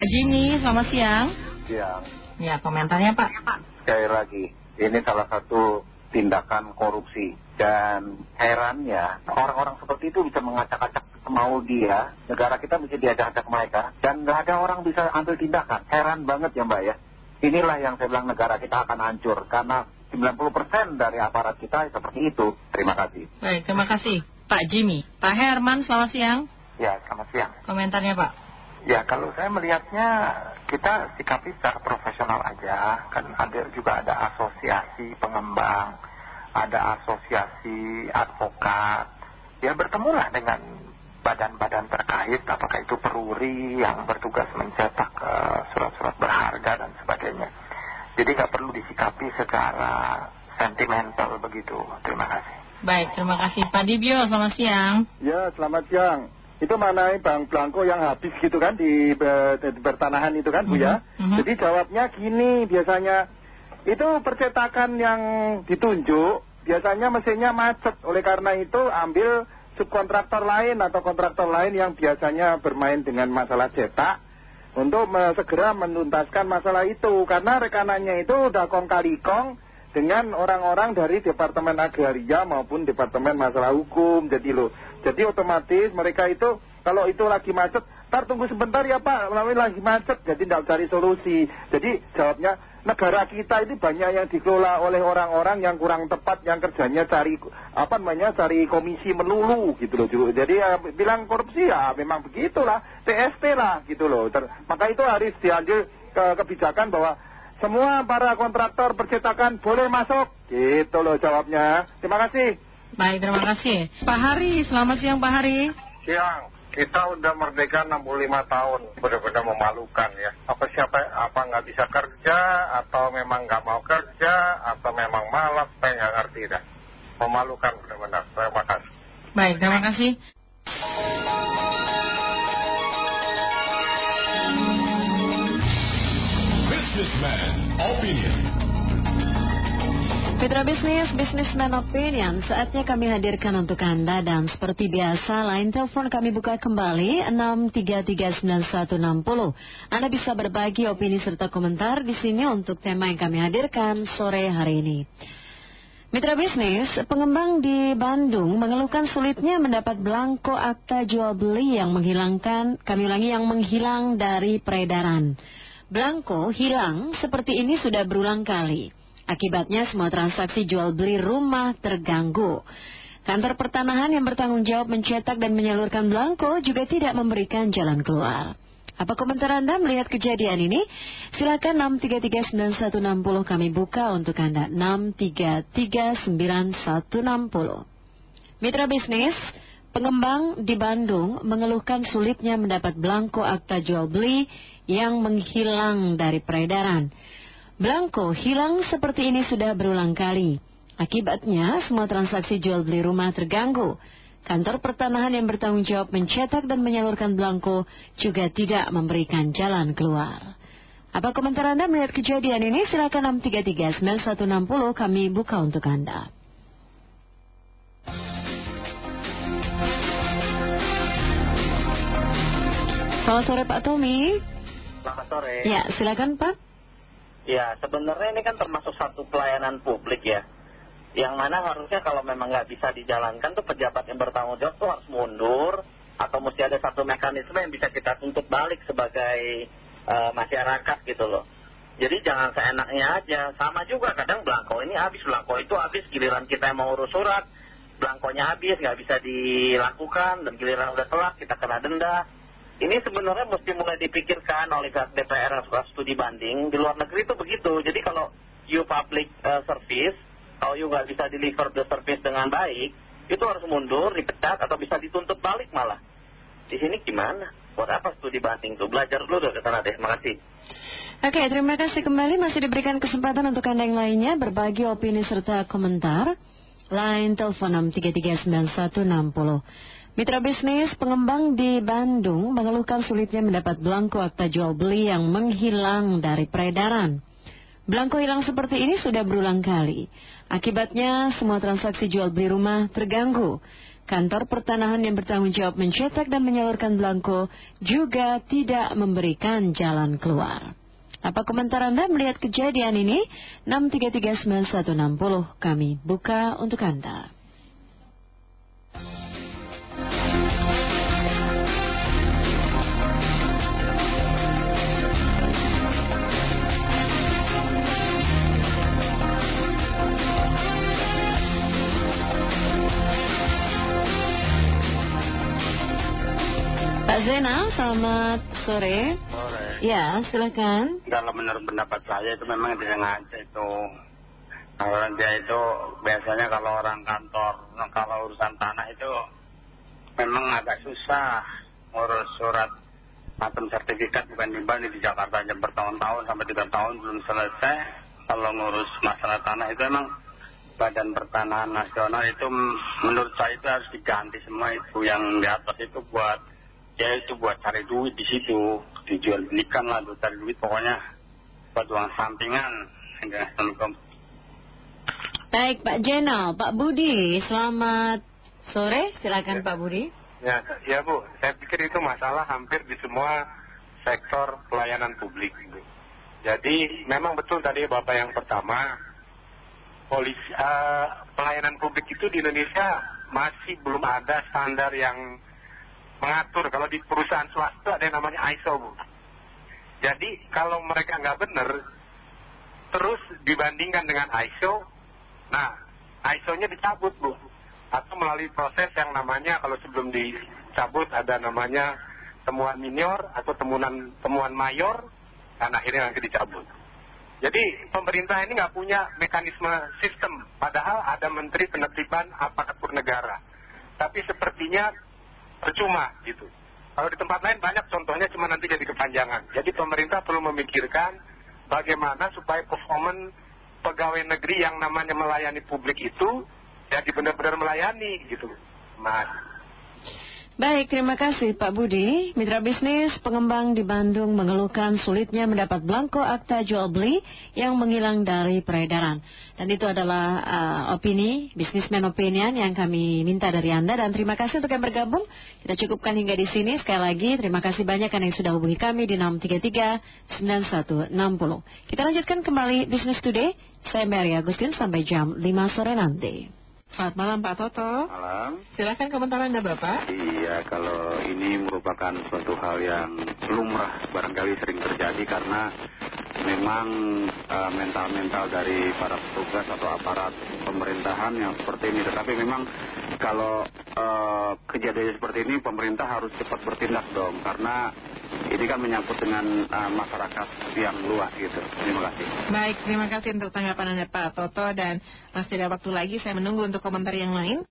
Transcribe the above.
Jimmy, selamat siang. Siang. Ya, komentarnya Pak. Sekali lagi, ini salah satu tindakan korupsi. Dan herannya, orang-orang seperti itu bisa mengacak-acak mau dia, negara kita bisa diajak-acak mereka, dan nggak ada orang bisa ambil tindakan. Heran banget ya Mbak ya. Inilah yang saya bilang negara kita akan hancur, karena 90% dari aparat kita seperti itu. Terima kasih. Baik, terima kasih Pak Jimmy. Pak Herman, selamat siang. Ya, selamat siang. Komentarnya Pak. Ya, kalau saya melihatnya kita sikapi secara profesional aja. Kan ada juga ada asosiasi pengembang, ada asosiasi advokat. Ya bertemulah dengan badan-badan terkait, apakah itu peruri yang bertugas mencetak eh, surat-surat berharga dan sebagainya. Jadi nggak perlu disikapi secara sentimental begitu. Terima kasih. Baik, terima kasih Pak Dibio, selamat siang. Ya, selamat siang. Itu mengenai Bang Blanko yang habis gitu kan di, bertanahan itu kan Bu ya. Mm -hmm. Jadi jawabnya gini biasanya. Itu percetakan yang ditunjuk biasanya mesinnya macet. Oleh karena itu ambil subkontraktor lain atau kontraktor lain yang biasanya bermain dengan masalah cetak. Untuk segera menuntaskan masalah itu. Karena rekanannya itu udah kong kali kong dengan orang-orang dari Departemen Agraria maupun Departemen Masalah Hukum. Jadi loh, jadi otomatis mereka itu kalau itu lagi macet, ntar tunggu sebentar ya Pak, melalui lagi macet, jadi tidak cari solusi. Jadi jawabnya, negara kita ini banyak yang dikelola oleh orang-orang yang kurang tepat, yang kerjanya cari, apa namanya, cari komisi melulu gitu loh. Jadi ya, bilang korupsi ya memang begitulah, TST lah gitu loh. maka itu harus diambil ke kebijakan bahwa semua para kontraktor percetakan boleh masuk. Gitu loh jawabnya. Terima kasih. Baik, terima kasih. Pak Hari, selamat siang Pak Hari. Siang. Kita udah merdeka 65 tahun, benar-benar memalukan ya. Apa siapa, apa nggak bisa kerja, atau memang nggak mau kerja, atau memang malas, saya nggak ngerti dah. Memalukan benar-benar. Terima kasih. Baik, terima kasih. Mitra bisnis, Businessman Opinion, saatnya kami hadirkan untuk Anda dan seperti biasa, line telepon kami buka kembali 6339160. Anda bisa berbagi opini serta komentar di sini untuk tema yang kami hadirkan sore hari ini. Mitra bisnis, pengembang di Bandung mengeluhkan sulitnya mendapat belangko akta jual beli yang menghilangkan, kami ulangi yang menghilang dari peredaran. Blanko hilang seperti ini sudah berulang kali. Akibatnya semua transaksi jual beli rumah terganggu. Kantor pertanahan yang bertanggung jawab mencetak dan menyalurkan Blanko juga tidak memberikan jalan keluar. Apa komentar Anda melihat kejadian ini? Silakan 6339160 kami buka untuk Anda 6339160. Mitra bisnis, Pengembang di Bandung mengeluhkan sulitnya mendapat belangko akta jual beli yang menghilang dari peredaran. Belangko hilang seperti ini sudah berulang kali. Akibatnya semua transaksi jual beli rumah terganggu. Kantor pertanahan yang bertanggung jawab mencetak dan menyalurkan belangko juga tidak memberikan jalan keluar. Apa komentar Anda melihat kejadian ini? Silakan 633 9160 kami buka untuk Anda. Selamat sore Pak Tommy. Selamat sore. Ya, silakan Pak. Ya, sebenarnya ini kan termasuk satu pelayanan publik ya. Yang mana harusnya kalau memang nggak bisa dijalankan tuh pejabat yang bertanggung jawab tuh harus mundur atau mesti ada satu mekanisme yang bisa kita tuntut balik sebagai uh, masyarakat gitu loh. Jadi jangan seenaknya aja. Sama juga kadang belangko ini habis, belangko itu habis, giliran kita yang mau urus surat, belangkonya habis, nggak bisa dilakukan, dan giliran udah telat kita kena denda. Ini sebenarnya mesti mulai dipikirkan oleh DPR studi banding. Di luar negeri itu begitu. Jadi kalau you public uh, service, kalau you nggak bisa deliver the service dengan baik, itu harus mundur, dipecat, atau bisa dituntut balik malah. Di sini gimana? Buat apa studi banding itu? Belajar dulu deh ke sana deh. Terima kasih. Oke, terima kasih kembali. Masih diberikan kesempatan untuk Anda yang lainnya berbagi opini serta komentar. Line telepon 6339160. Mitra bisnis pengembang di Bandung mengeluhkan sulitnya mendapat belangko akta jual beli yang menghilang dari peredaran. Belangko hilang seperti ini sudah berulang kali. Akibatnya semua transaksi jual beli rumah terganggu. Kantor pertanahan yang bertanggung jawab mencetak dan menyalurkan belangko juga tidak memberikan jalan keluar. Apa komentar Anda melihat kejadian ini? 6339160 kami buka untuk Anda. Pak Zena, selamat sore. Sore. Ya, silakan. Kalau menurut pendapat saya itu memang disengaja itu. Kalau dia itu biasanya kalau orang kantor, kalau urusan tanah itu memang agak susah ngurus surat macam sertifikat bukan timbang di Jakarta aja bertahun-tahun sampai tiga tahun belum selesai. Kalau ngurus masalah tanah itu memang Badan Pertanahan Nasional itu menurut saya itu harus diganti semua itu yang di atas itu buat ya itu buat cari duit di situ dijual belikan lah buat cari duit pokoknya buat uang sampingan Assalamualaikum Baik Pak Jenal, Pak Budi, selamat sore, silakan Pak Budi. Ya, ya Bu, saya pikir itu masalah hampir di semua sektor pelayanan publik. Bu. Jadi memang betul tadi Bapak yang pertama, polisi, uh, pelayanan publik itu di Indonesia masih belum ada standar yang mengatur kalau di perusahaan swasta ada yang namanya ISO bu. Jadi kalau mereka nggak benar, terus dibandingkan dengan ISO, nah ISO-nya dicabut bu, atau melalui proses yang namanya kalau sebelum dicabut ada namanya temuan minor atau temuan temuan mayor, dan akhirnya nanti dicabut. Jadi pemerintah ini nggak punya mekanisme sistem, padahal ada menteri penertiban aparatur negara. Tapi sepertinya percuma gitu. Kalau di tempat lain banyak contohnya cuma nanti jadi kepanjangan. Jadi pemerintah perlu memikirkan bagaimana supaya performan pegawai negeri yang namanya melayani publik itu jadi benar-benar melayani gitu. Mas. Baik, terima kasih Pak Budi. Mitra bisnis pengembang di Bandung mengeluhkan sulitnya mendapat belangko akta jual beli yang menghilang dari peredaran. Dan itu adalah uh, opini, businessman opinion yang kami minta dari Anda. Dan terima kasih untuk yang bergabung. Kita cukupkan hingga di sini. Sekali lagi, terima kasih banyak yang sudah hubungi kami di 633-9160. Kita lanjutkan kembali Business Today. Saya Mary Agustin sampai jam 5 sore nanti. Selamat malam Pak Toto. Malam. Silakan komentar Anda Bapak. Iya, kalau ini merupakan suatu hal yang lumrah barangkali sering terjadi karena memang mental-mental dari para petugas atau aparat pemerintahan yang seperti ini. Tetapi memang kalau uh, kejadian seperti ini pemerintah harus cepat bertindak dong karena ini kan menyangkut dengan uh, masyarakat yang luas gitu. Terima kasih. Baik, terima kasih untuk tanggapan Anda Pak Toto dan masih ada waktu lagi saya menunggu untuk komentar yang lain.